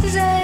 Cause I